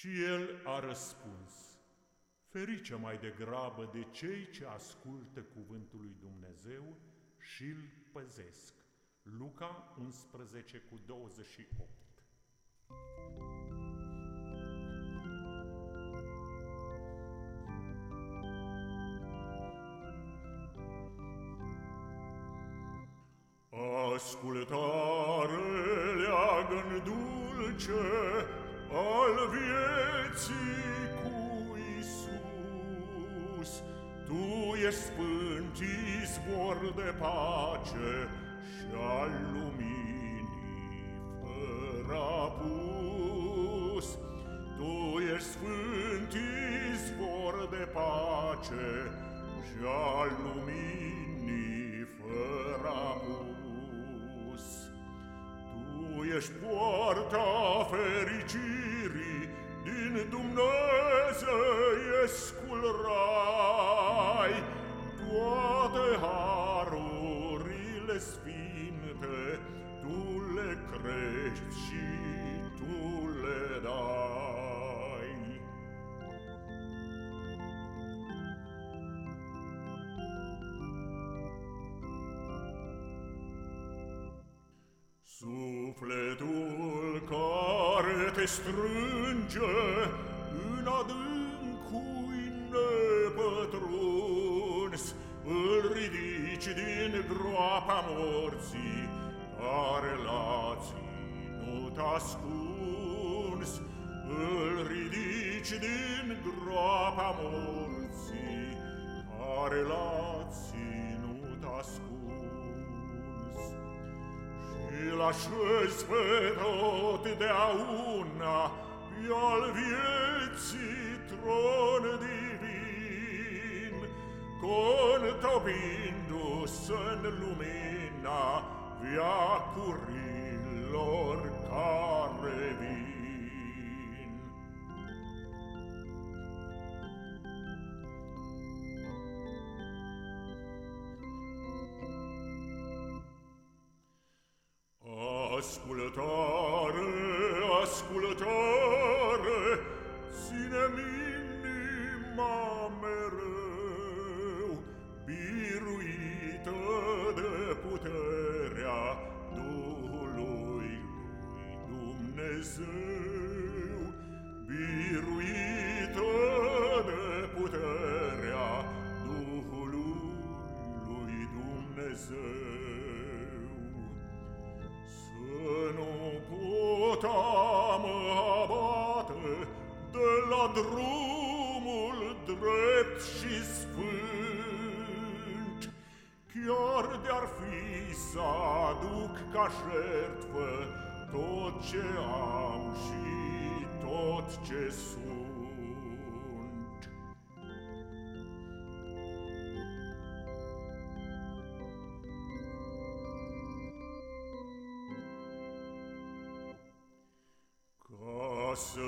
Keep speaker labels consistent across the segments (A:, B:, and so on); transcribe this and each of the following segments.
A: Și el a răspuns, ferice mai degrabă de cei ce ascultă cuvântul lui Dumnezeu și îl păzesc. Luca 11 cu 28 Ascultare leagăn dulce al vieții cu Iisus. Tu ești sfânt izvor de pace și al luminii fără apus. Tu ești sfânt izvor de pace și al luminii fără apus. Tu ești poarta fericirii, din Dumnezeiescul rai. Toate harurile sfinte, Tu le crești și Tu le dai sufletul care te strânge în adâncui nepătruns, îl ridici din groapa morții, care la ținut ascuns, îl ridici din groapa morții, care la ținut ascuns la sperato da una più al viezi tron divin. Con tobindus en lumina via curillor Ascultare, ascultare, ține-mi inima mereu, biruită de puterea Duhului lui Dumnezeu, pot mă abate de la drumul drept și sfânt, Chiar de-ar fi să aduc ca jertfă tot ce am și tot ce sunt. Ca să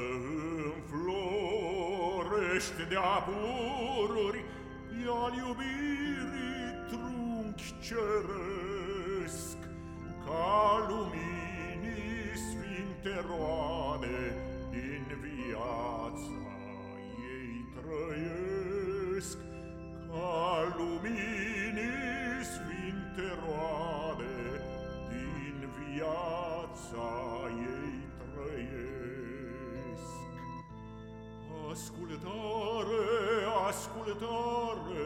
A: înflorești de-a pururi al iubirii trunchi ceresc, Ca luminii sfinte roade din viața ei trăiesc, Ca luminii sfinte roade Ascultare, ascultare,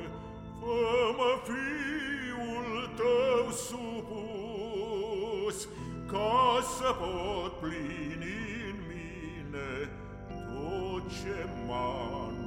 A: fă-mă fiul tău supus, Ca să pot plini în mine tot ce m-a învățat.